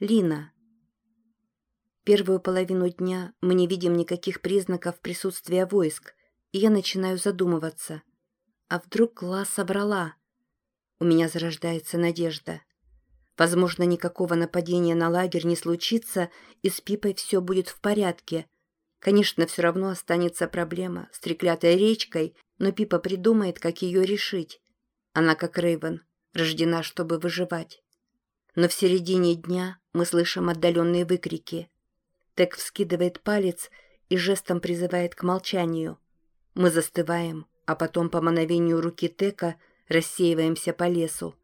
Лина. Первую половину дня мы не видим никаких признаков присутствия войск, и я начинаю задумываться. А вдруг класс собрала? У меня зарождается надежда. Возможно, никакого нападения на лагерь не случится, и с Пипой все будет в порядке. Конечно, все равно останется проблема с треклятой речкой, но Пипа придумает, как ее решить. Она, как Рейвен, рождена, чтобы выживать. Но в середине дня мы слышим отдаленные выкрики. Тек вскидывает палец и жестом призывает к молчанию. Мы застываем, а потом по мановению руки Тека рассеиваемся по лесу.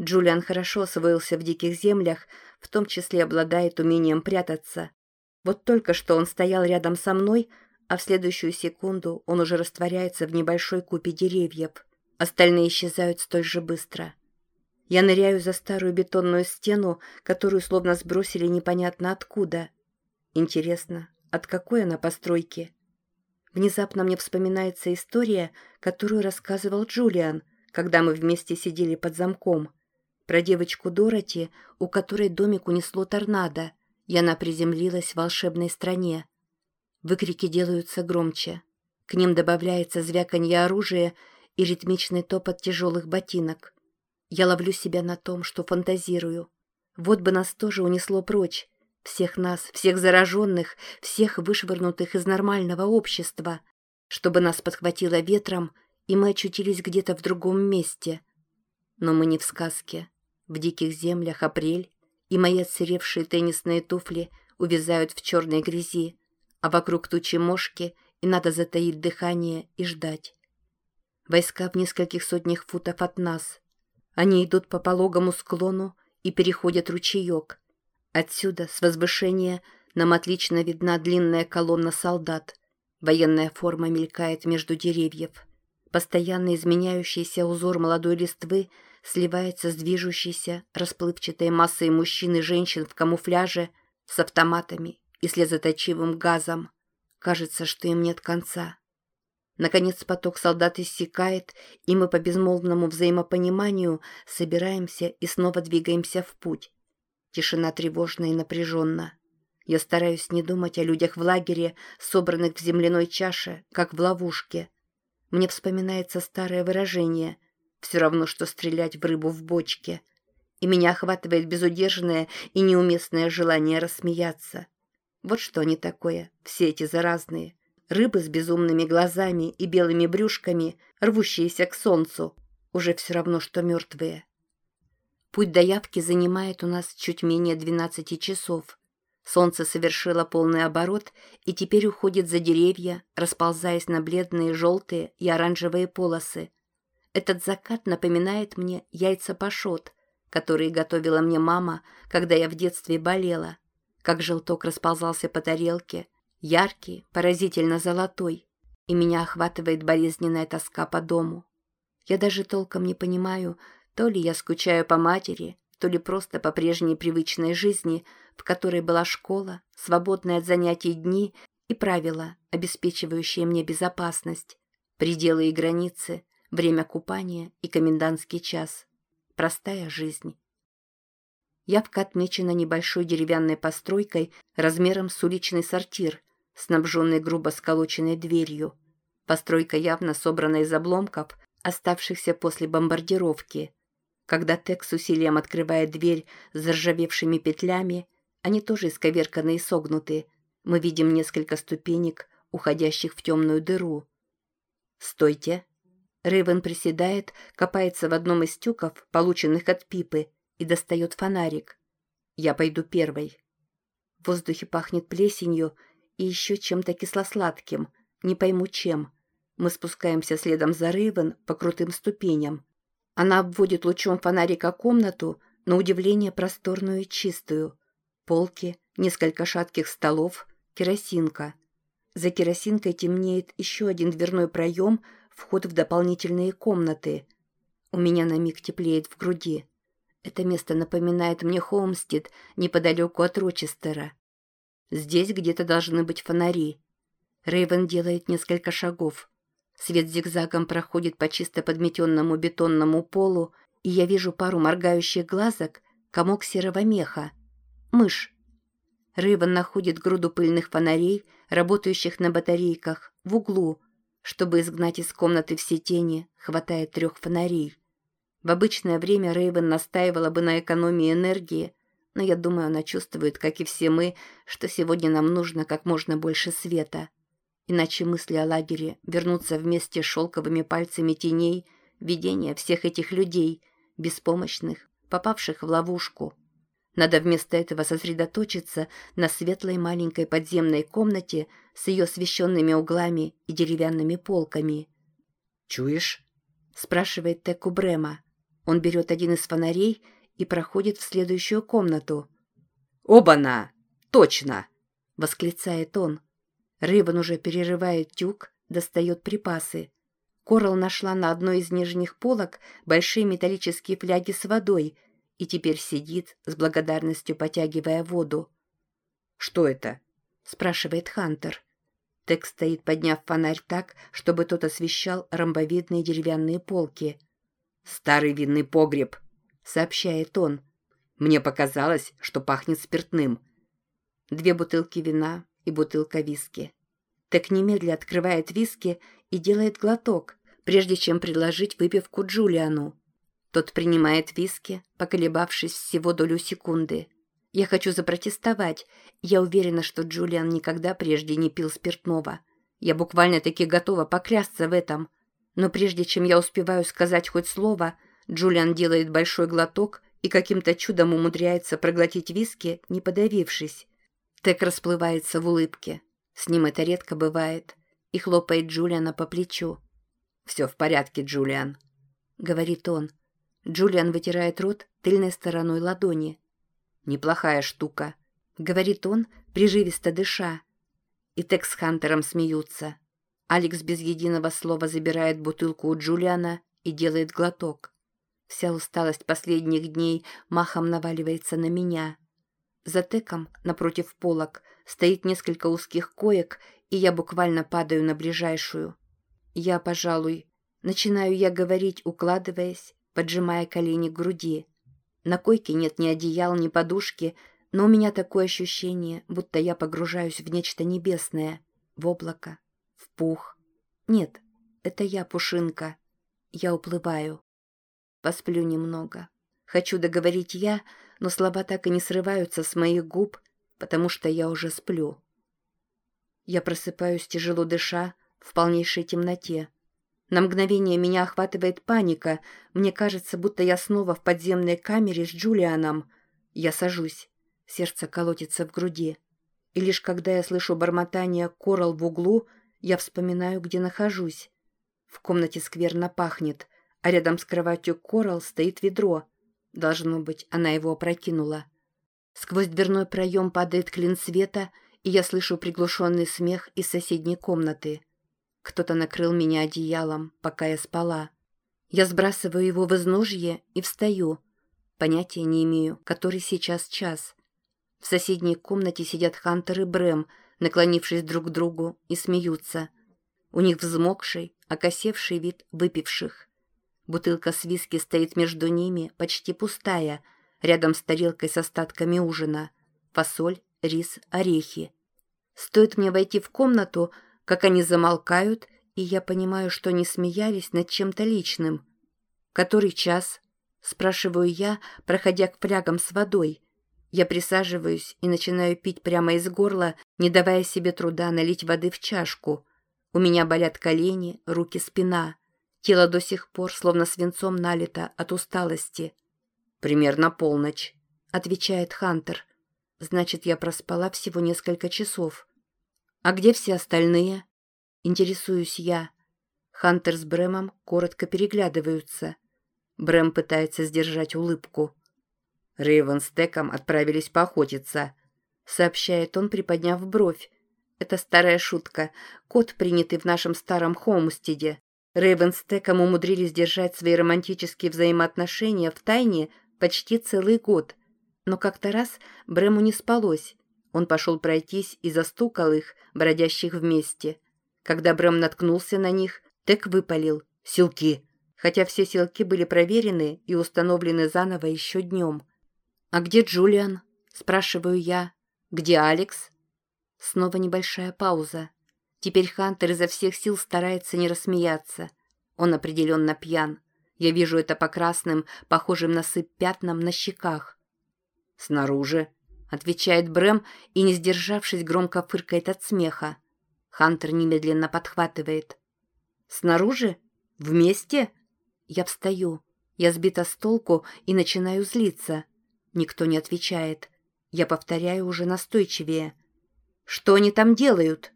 Джулиан хорошо освоился в диких землях, в том числе обладает умением прятаться. Вот только что он стоял рядом со мной, а в следующую секунду он уже растворяется в небольшой купе деревьев. Остальные исчезают столь же быстро. Я ныряю за старую бетонную стену, которую словно сбросили непонятно откуда. Интересно, от какой она постройки? Внезапно мне вспоминается история, которую рассказывал Джулиан, когда мы вместе сидели под замком. Про девочку Дороти, у которой домик унесло торнадо, и она приземлилась в волшебной стране. Выкрики делаются громче. К ним добавляется звяканье оружия и ритмичный топот тяжелых ботинок. Я ловлю себя на том, что фантазирую. Вот бы нас тоже унесло прочь. Всех нас, всех зараженных, всех вышвырнутых из нормального общества. Чтобы нас подхватило ветром, и мы очутились где-то в другом месте. Но мы не в сказке. В диких землях апрель, и мои отсыревшие теннисные туфли увязают в черной грязи, а вокруг тучи мошки, и надо затаить дыхание и ждать. Войска в нескольких сотнях футов от нас — они идут по пологому склону и переходят ручеек. Отсюда, с возвышения, нам отлично видна длинная колонна солдат. Военная форма мелькает между деревьев. Постоянно изменяющийся узор молодой листвы сливается с движущейся, расплывчатой массой мужчин и женщин в камуфляже с автоматами и слезоточивым газом. Кажется, что им нет конца. Наконец поток солдат иссякает, и мы по безмолвному взаимопониманию собираемся и снова двигаемся в путь. Тишина тревожна и напряженна. Я стараюсь не думать о людях в лагере, собранных в земляной чаше, как в ловушке. Мне вспоминается старое выражение «все равно, что стрелять в рыбу в бочке», и меня охватывает безудержное и неуместное желание рассмеяться. Вот что они такое, все эти заразные. Рыбы с безумными глазами и белыми брюшками, рвущиеся к солнцу, уже все равно, что мертвые. Путь до явки занимает у нас чуть менее 12 часов. Солнце совершило полный оборот и теперь уходит за деревья, расползаясь на бледные желтые и оранжевые полосы. Этот закат напоминает мне яйца пашот, которые готовила мне мама, когда я в детстве болела, как желток расползался по тарелке – яркий, поразительно золотой, и меня охватывает болезненная тоска по дому. Я даже толком не понимаю, то ли я скучаю по матери, то ли просто по прежней привычной жизни, в которой была школа, свободные от занятий дни и правила, обеспечивающие мне безопасность, пределы и границы, время купания и комендантский час. Простая жизнь. Явка отмечена небольшой деревянной постройкой размером с уличный сортир, снабженный грубо сколоченной дверью. Постройка явно собрана из обломков, оставшихся после бомбардировки. Когда Тек с усилием открывает дверь с заржавевшими петлями, они тоже исковерканы и согнуты. Мы видим несколько ступенек, уходящих в темную дыру. «Стойте!» Рейвен приседает, копается в одном из тюков, полученных от Пипы, и достает фонарик. «Я пойду первой». В воздухе пахнет плесенью, и еще чем-то кисло-сладким, не пойму чем. Мы спускаемся следом за Рейвен по крутым ступеням. Она обводит лучом фонарика комнату, на удивление просторную и чистую. Полки, несколько шатких столов, керосинка. За керосинкой темнеет еще один дверной проем, вход в дополнительные комнаты. У меня на миг теплеет в груди. Это место напоминает мне Холмстед неподалеку от Рочестера. Здесь где-то должны быть фонари. Рейвен делает несколько шагов. Свет зигзагом проходит по чисто подметенному бетонному полу, и я вижу пару моргающих глазок, комок серого меха. Мышь. Рейвен находит груду пыльных фонарей, работающих на батарейках, в углу. Чтобы изгнать из комнаты все тени, хватает трех фонарей. В обычное время Рейвен настаивала бы на экономии энергии, но я думаю, она чувствует, как и все мы, что сегодня нам нужно как можно больше света. Иначе мысли о лагере вернутся вместе с шелковыми пальцами теней, видения всех этих людей, беспомощных, попавших в ловушку. Надо вместо этого сосредоточиться на светлой маленькой подземной комнате с ее освещенными углами и деревянными полками. «Чуешь?» — спрашивает Теку Брема. Он берет один из фонарей и проходит в следующую комнату. «Оба-на! Точно!» — восклицает он. Рыбан уже перерывает тюк, достает припасы. Корал нашла на одной из нижних полок большие металлические фляги с водой — и теперь сидит, с благодарностью потягивая воду. «Что это?» — спрашивает Хантер. Тек стоит, подняв фонарь так, чтобы тот освещал ромбовидные деревянные полки. «Старый винный погреб», — сообщает он. «Мне показалось, что пахнет спиртным». Две бутылки вина и бутылка виски. Тек немедля открывает виски и делает глоток, прежде чем предложить выпивку Джулиану. Тот принимает виски, поколебавшись всего долю секунды. Я хочу запротестовать. Я уверена, что Джулиан никогда прежде не пил спиртного. Я буквально-таки готова поклясться в этом. Но прежде чем я успеваю сказать хоть слово, Джулиан делает большой глоток и каким-то чудом умудряется проглотить виски, не подавившись. Тек расплывается в улыбке. С ним это редко бывает. И хлопает Джулиана по плечу. «Все в порядке, Джулиан», — говорит он. Джулиан вытирает рот тыльной стороной ладони. «Неплохая штука», — говорит он, приживисто дыша. И Текс с Хантером смеются. Алекс без единого слова забирает бутылку у Джулиана и делает глоток. Вся усталость последних дней махом наваливается на меня. За Теком, напротив полок, стоит несколько узких коек, и я буквально падаю на ближайшую. Я, пожалуй, начинаю я говорить, укладываясь, поджимая колени к груди. На койке нет ни одеял, ни подушки, но у меня такое ощущение, будто я погружаюсь в нечто небесное, в облако, в пух. Нет, это я, Пушинка. Я уплываю. Посплю немного. Хочу договорить я, но слова так и не срываются с моих губ, потому что я уже сплю. Я просыпаюсь тяжело дыша, в полнейшей темноте. На мгновение меня охватывает паника. Мне кажется, будто я снова в подземной камере с Джулианом. Я сажусь. Сердце колотится в груди. И лишь когда я слышу бормотание корал в углу, я вспоминаю, где нахожусь. В комнате скверно пахнет, а рядом с кроватью корал стоит ведро. Должно быть, она его опрокинула. Сквозь дверной проем падает клин света, и я слышу приглушенный смех из соседней комнаты. Кто-то накрыл меня одеялом, пока я спала. Я сбрасываю его в изножье и встаю. Понятия не имею, который сейчас час. В соседней комнате сидят Хантер и Брэм, наклонившись друг к другу, и смеются. У них взмокший, окосевший вид выпивших. Бутылка с виски стоит между ними, почти пустая, рядом с тарелкой с остатками ужина. Фасоль, рис, орехи. Стоит мне войти в комнату, как они замолкают, и я понимаю, что они смеялись над чем-то личным. «Который час?» — спрашиваю я, проходя к флягам с водой. Я присаживаюсь и начинаю пить прямо из горла, не давая себе труда налить воды в чашку. У меня болят колени, руки, спина. Тело до сих пор словно свинцом налито от усталости. «Примерно полночь», — отвечает Хантер. «Значит, я проспала всего несколько часов». «А где все остальные?» Интересуюсь я. Хантер с Брэмом коротко переглядываются. Брэм пытается сдержать улыбку. Рейвен с Теком отправились поохотиться, сообщает он, приподняв бровь. Это старая шутка. Код, принятый в нашем старом Хоумстеде. Рейвен с Теком умудрились держать свои романтические взаимоотношения в тайне почти целый год. Но как-то раз Брэму не спалось. Он пошел пройтись и застукал их, бродящих вместе. Когда Брэм наткнулся на них, Тек выпалил «Силки!», хотя все силки были проверены и установлены заново еще днем. «А где Джулиан?» Спрашиваю я. «Где Алекс?» Снова небольшая пауза. Теперь Хантер изо всех сил старается не рассмеяться. Он определенно пьян. Я вижу это по красным, похожим на сыпь пятнам на щеках. «Снаружи», — отвечает Брэм и, не сдержавшись, громко фыркает от смеха. Хантер немедленно подхватывает. «Снаружи? Вместе?» Я встаю. Я сбита с толку и начинаю злиться. Никто не отвечает. Я повторяю уже настойчивее. «Что они там делают?»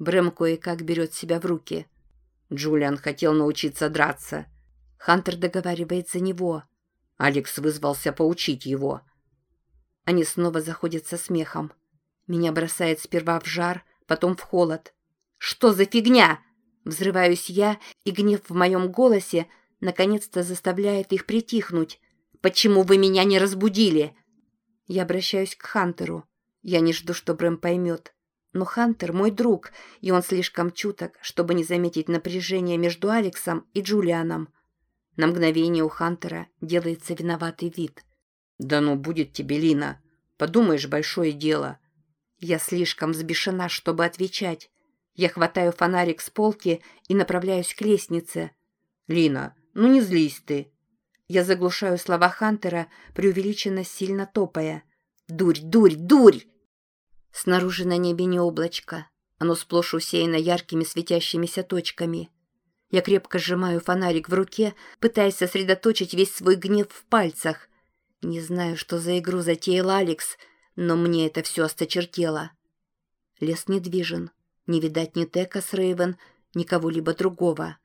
Брэм кое-как берет себя в руки. Джулиан хотел научиться драться. Хантер договаривает за него. Алекс вызвался поучить его. Они снова заходят со смехом. Меня бросает сперва в жар, потом в холод. «Что за фигня?» Взрываюсь я, и гнев в моем голосе наконец-то заставляет их притихнуть. «Почему вы меня не разбудили?» Я обращаюсь к Хантеру. Я не жду, что Брэм поймет. Но Хантер мой друг, и он слишком чуток, чтобы не заметить напряжение между Алексом и Джулианом. На мгновение у Хантера делается виноватый вид. «Да ну, будет тебе, Лина. Подумаешь, большое дело». Я слишком взбешена, чтобы отвечать. Я хватаю фонарик с полки и направляюсь к лестнице. «Лина, ну не злись ты». Я заглушаю слова Хантера, преувеличенно сильно топая. «Дурь, дурь, дурь!» Снаружи на небе не облачко. Оно сплошь усеяно яркими светящимися точками. Я крепко сжимаю фонарик в руке, пытаясь сосредоточить весь свой гнев в пальцах. Не знаю, что за игру затеял Алекс, но мне это все осточертело. Лес недвижен. Не видать ни Тека с Рейвен, ни кого-либо другого.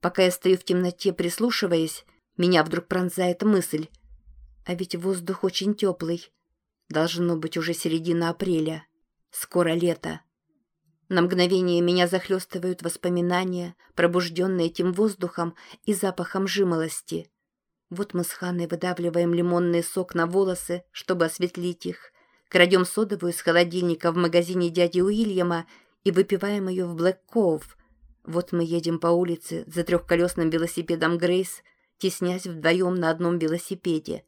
Пока я стою в темноте, прислушиваясь, меня вдруг пронзает мысль. А ведь воздух очень теплый. Должно быть уже середина апреля. Скоро лето. На мгновение меня захлестывают воспоминания, пробужденные этим воздухом и запахом жимолости. Вот мы с Ханой выдавливаем лимонный сок на волосы, чтобы осветлить их, крадем содовую из холодильника в магазине дяди Уильяма и выпиваем ее в Блэк Коув. Вот мы едем по улице за трехколесным велосипедом Грейс, теснясь вдвоем на одном велосипеде.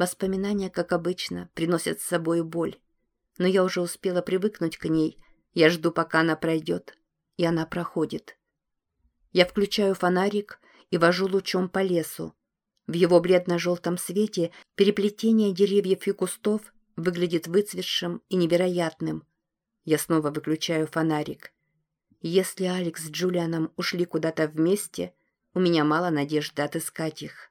Воспоминания, как обычно, приносят с собой боль. Но я уже успела привыкнуть к ней. Я жду, пока она пройдет. И она проходит. Я включаю фонарик и вожу лучом по лесу. В его бледно-желтом свете переплетение деревьев и кустов выглядит выцветшим и невероятным. Я снова выключаю фонарик. Если Алекс с Джулианом ушли куда-то вместе, у меня мало надежды отыскать их.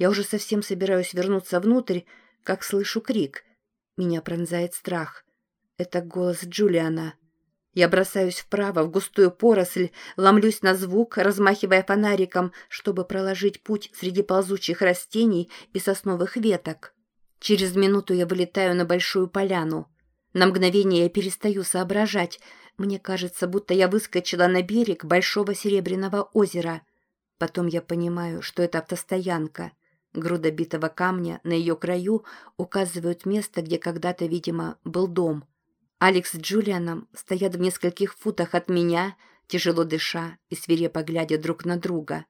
Я уже совсем собираюсь вернуться внутрь, как слышу крик. Меня пронзает страх. Это голос Джулиана. Я бросаюсь вправо, в густую поросль, ломлюсь на звук, размахивая фонариком, чтобы проложить путь среди ползучих растений и сосновых веток. Через минуту я вылетаю на большую поляну. На мгновение я перестаю соображать. Мне кажется, будто я выскочила на берег большого серебряного озера. Потом я понимаю, что это автостоянка. Груда битого камня на ее краю указывают место, где когда-то, видимо, был дом. Алекс с Джулианом стоят в нескольких футах от меня, тяжело дыша и свирепо глядя друг на друга.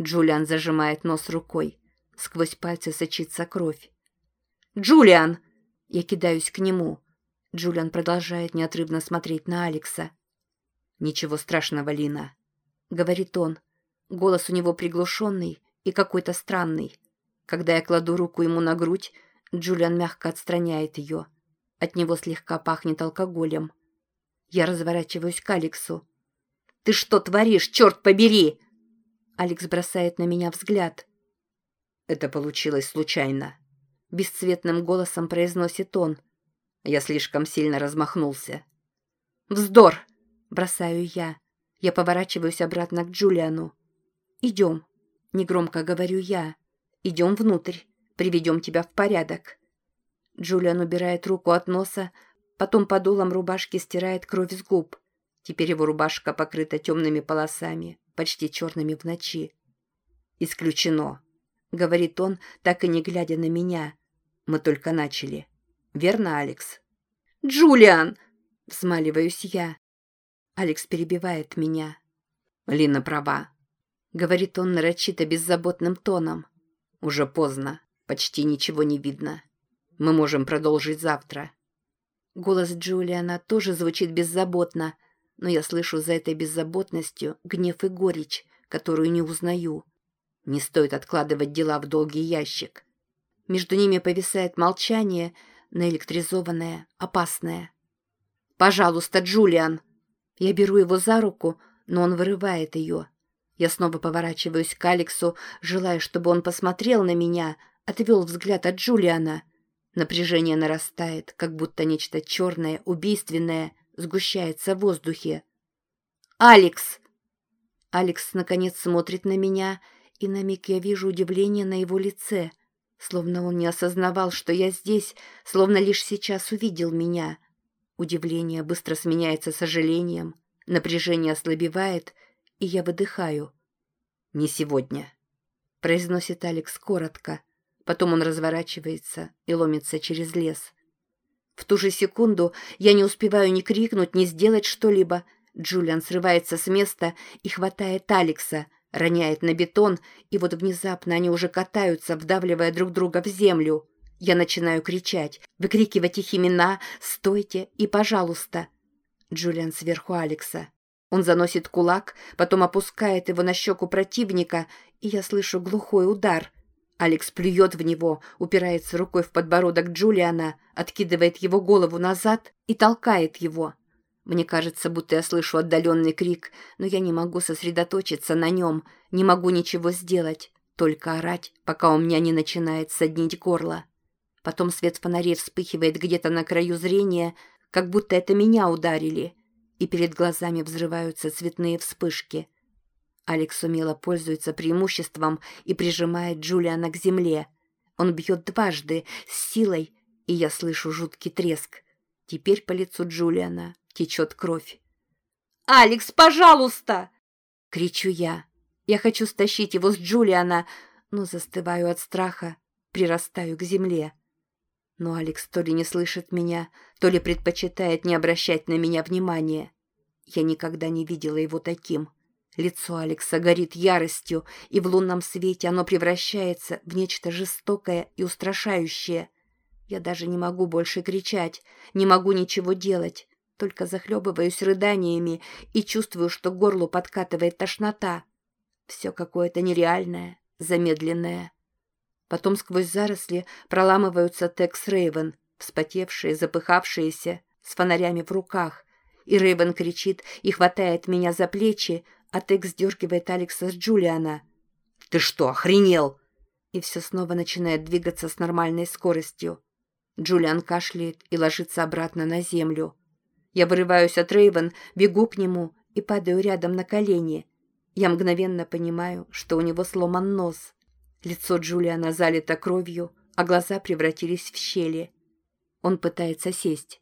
Джулиан зажимает нос рукой. Сквозь пальцы сочится кровь. «Джулиан!» Я кидаюсь к нему. Джулиан продолжает неотрывно смотреть на Алекса. «Ничего страшного, Лина», — говорит он. Голос у него приглушенный и какой-то странный. Когда я кладу руку ему на грудь, Джулиан мягко отстраняет ее. От него слегка пахнет алкоголем. Я разворачиваюсь к Алексу. «Ты что творишь, черт побери!» Алекс бросает на меня взгляд. «Это получилось случайно», — бесцветным голосом произносит он. «Я слишком сильно размахнулся». «Вздор!» — бросаю я. Я поворачиваюсь обратно к Джулиану. «Идем», — негромко говорю я. Идем внутрь, приведем тебя в порядок». Джулиан убирает руку от носа, потом подолом рубашки стирает кровь с губ. Теперь его рубашка покрыта темными полосами, почти черными в ночи. «Исключено», — говорит он, так и не глядя на меня. «Мы только начали. Верно, Алекс?» «Джулиан!» — взмаливаюсь я. Алекс перебивает меня. «Лина права», — говорит он нарочито беззаботным тоном. Уже поздно, почти ничего не видно. Мы можем продолжить завтра». Голос Джулиана тоже звучит беззаботно, но я слышу за этой беззаботностью гнев и горечь, которую не узнаю. Не стоит откладывать дела в долгий ящик. Между ними повисает молчание, наэлектризованное, опасное. «Пожалуйста, Джулиан!» Я беру его за руку, но он вырывает ее. Я снова поворачиваюсь к Алексу, желая, чтобы он посмотрел на меня, отвел взгляд от Джулиана. Напряжение нарастает, как будто нечто черное, убийственное, сгущается в воздухе. «Алекс!» Алекс, наконец, смотрит на меня, и на миг я вижу удивление на его лице, словно он не осознавал, что я здесь, словно лишь сейчас увидел меня. Удивление быстро сменяется сожалением, напряжение ослабевает, и я выдыхаю. «Не сегодня», — произносит Алекс коротко. Потом он разворачивается и ломится через лес. В ту же секунду я не успеваю ни крикнуть, ни сделать что-либо. Джулиан срывается с места и хватает Алекса, роняет на бетон, и вот внезапно они уже катаются, вдавливая друг друга в землю. Я начинаю кричать, выкрикивать их имена «Стойте!» и «Пожалуйста!». Джулиан сверху Алекса. Он заносит кулак, потом опускает его на щеку противника, и я слышу глухой удар. Алекс плюет в него, упирается рукой в подбородок Джулиана, откидывает его голову назад и толкает его. Мне кажется, будто я слышу отдаленный крик, но я не могу сосредоточиться на нем, не могу ничего сделать, только орать, пока у меня не начинает соднить горло. Потом свет фонарей вспыхивает где-то на краю зрения, как будто это меня ударили, и перед глазами взрываются цветные вспышки. Алекс умело пользуется преимуществом и прижимает Джулиана к земле. Он бьет дважды, с силой, и я слышу жуткий треск. Теперь по лицу Джулиана течет кровь. «Алекс, пожалуйста!» — кричу я. Я хочу стащить его с Джулиана, но застываю от страха, прирастаю к земле. Но Алекс то ли не слышит меня, то ли предпочитает не обращать на меня внимания. Я никогда не видела его таким. Лицо Алекса горит яростью, и в лунном свете оно превращается в нечто жестокое и устрашающее. Я даже не могу больше кричать, не могу ничего делать, только захлебываюсь рыданиями и чувствую, что к горлу подкатывает тошнота. Все какое-то нереальное, замедленное. Потом сквозь заросли проламываются Текс Рейвен, вспотевшие, запыхавшиеся, с фонарями в руках. И Рейвен кричит и хватает меня за плечи, а Текс дергивает Алекса с Джулиана. «Ты что, охренел?» И все снова начинает двигаться с нормальной скоростью. Джулиан кашляет и ложится обратно на землю. Я вырываюсь от Рейвен, бегу к нему и падаю рядом на колени. Я мгновенно понимаю, что у него сломан нос. Лицо Джулиана залито кровью, а глаза превратились в щели. Он пытается сесть.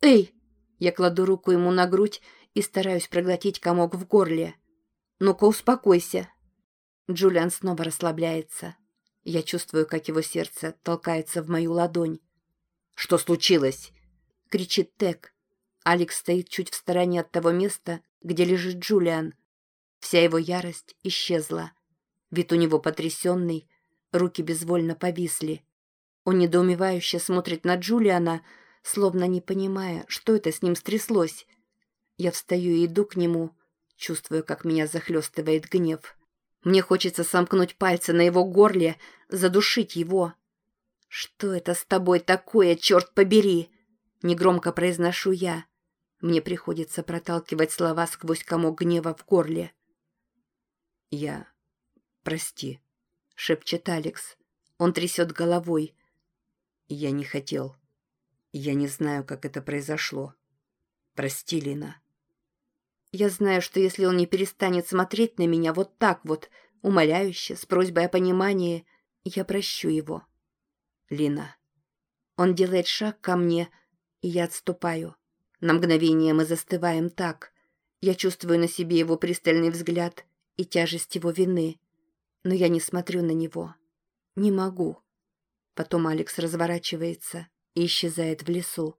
«Эй!» Я кладу руку ему на грудь и стараюсь проглотить комок в горле. «Ну-ка, успокойся!» Джулиан снова расслабляется. Я чувствую, как его сердце толкается в мою ладонь. «Что случилось?» — кричит Тек. Алекс стоит чуть в стороне от того места, где лежит Джулиан. Вся его ярость исчезла. Вид у него потрясенный, руки безвольно повисли. Он недоумевающе смотрит на Джулиана, словно не понимая, что это с ним стряслось. Я встаю и иду к нему, чувствую, как меня захлестывает гнев. Мне хочется сомкнуть пальцы на его горле, задушить его. «Что это с тобой такое, черт побери?» Негромко произношу я. Мне приходится проталкивать слова сквозь комок гнева в горле. «Я «Прости», — шепчет Алекс. Он трясет головой. «Я не хотел. Я не знаю, как это произошло. Прости, Лина». Я знаю, что если он не перестанет смотреть на меня вот так вот, умоляюще, с просьбой о понимании, я прощу его. Лина. Он делает шаг ко мне, и я отступаю. На мгновение мы застываем так. Я чувствую на себе его пристальный взгляд и тяжесть его вины но я не смотрю на него. Не могу. Потом Алекс разворачивается и исчезает в лесу.